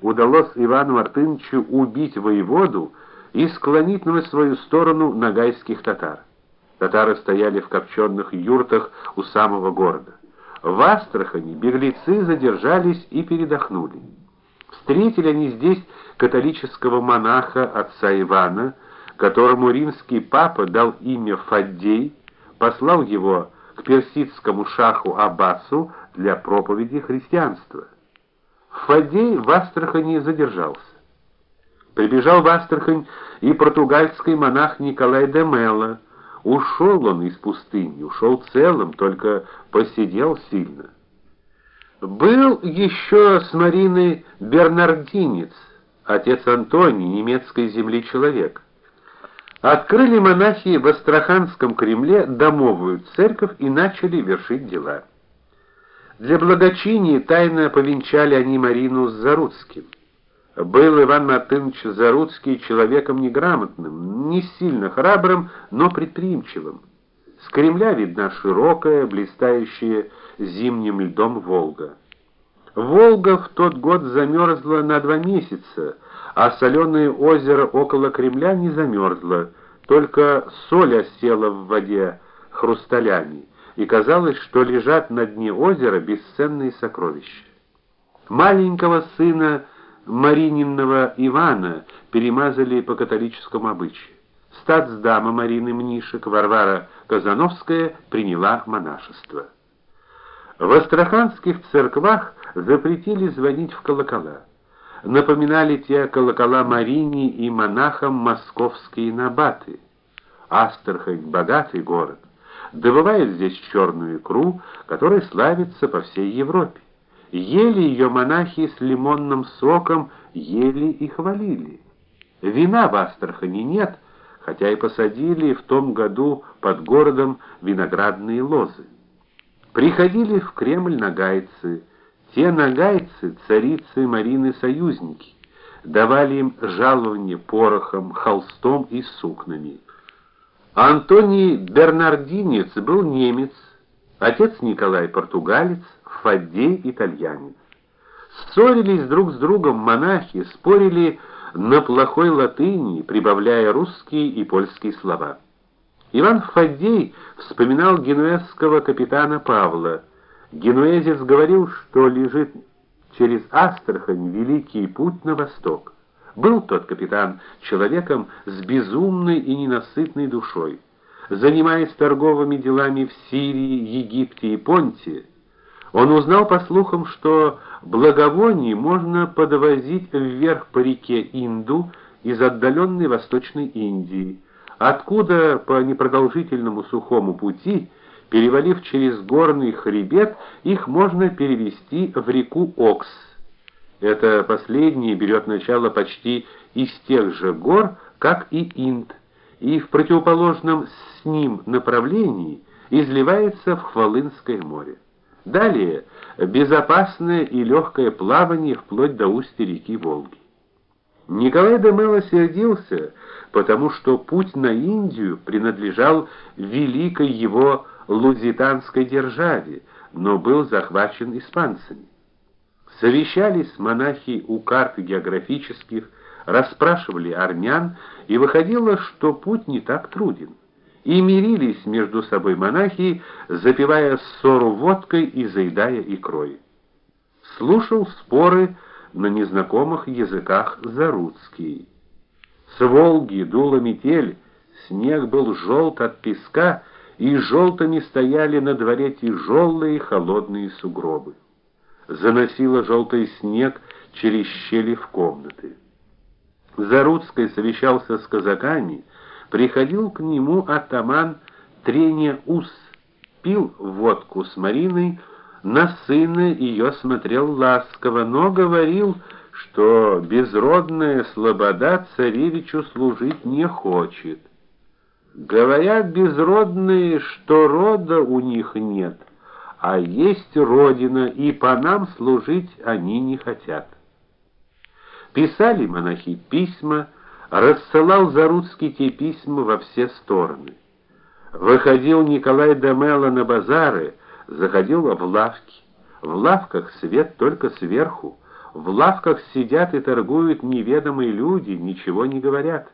удалось Ивану Мартыновичу убить воеводу и склонить на свою сторону нагайских татар. Татары стояли в копченых юртах у самого города. В Астрахани беглецы задержались и передохнули. Встретили они здесь католического монаха отца Ивана, которому римский папа дал имя Фаддей, послал его к персидскому шаху Аббасу для проповеди христианства. Фаддей в Астрахани задержался. Прибежал в Астрахань и португальский монах Николай де Мелло. Ушел он из пустыни, ушел целым, только посидел сильно. Был еще с Мариной Бернардинец, отец Антоний, немецкой земли человек. Открыли монахи в Астраханском Кремле домовую церковь и начали вершить дела. Для благочиния тайно повенчали они Марину с Заруцким. Был Иван Мартынович Заруцкий человеком неграмотным, не сильно храбрым, но предприимчивым. С Кремля видна широкая, блистающая зимним льдом Волга. Волга в тот год замерзла на два месяца, а соленое озеро около Кремля не замерзло, только соль осела в воде хрусталями, и казалось, что лежат на дне озера бесценные сокровища. Маленького сына Марининного Ивана перемазали по католическому обычаю. Статсдама Марины Мнишек Варвара Казановская приняла монашество. В астраханских церквах запретили звонить в колокола. Напоминали те колокола Марине и монахам московские набаты. Астрахань богатый город. Добывает здесь черную икру, которая славится по всей Европе. Ели ее монахи с лимонным соком, ели и хвалили. Вина в Астрахани нет, хотя и посадили в том году под городом виноградные лозы. Приходили в Кремль нагайцы, те нагайцы, царицы Марины союзники, давали им жалование порохом, холстом и сукнами. Антоний Бернардинец был немец, отец Николай португалец, Фаддей итальянец. Ссорились друг с другом монахи, спорили на плохой латыни, прибавляя русские и польские слова. Иван Фаддей вспоминал генуэзского капитана Павла. Генуэзец говорил, что лежит через Астрахань великий путь на восток. Был тот капитан человеком с безумной и ненасытной душой. Занимаясь торговыми делами в Сирии, Египте и Понте, он узнал по слухам, что благовоний можно подвозить вверх по реке Инду из отдаленной Восточной Индии, откуда по непродолжительному сухому пути, перевалив через горный хребет, их можно перевести в реку Окс. Это последнее берет начало почти из тех же гор, как и Инд, и в противоположном с ним направлении изливается в Хвалынское море. Далее безопасное и легкое плавание вплоть до устья реки Волги. Николай де Мелло сердился, потому что путь на Индию принадлежал великой его лузитанской державе, но был захвачен испанцами. Совещались монахи у карт географических, расспрашивали армян, и выходило, что путь не так труден и мирились между собой монахи, запивая ссору водкой и заедая икрой. Слушал споры на незнакомых языках Заруцкий. С Волги дула метель, снег был желт от песка, и желтыми стояли на дворе тяжелые холодные сугробы. Заносило желтый снег через щели в комнаты. Заруцкий совещался с казаками, приходил к нему атаман Трения Ус, пил водку с Мариной, на сына ее смотрел ласково, но говорил, что безродная слобода царевичу служить не хочет. Говорят безродные, что рода у них нет, а есть родина, и по нам служить они не хотят. Писали монахи письма, рассылал Заруцкий те письма во все стороны. Выходил Николай Демело на базары, заходил в лавки. В лавках свет только сверху, В лавках сидят и торгуют неведомые люди, ничего не говорят.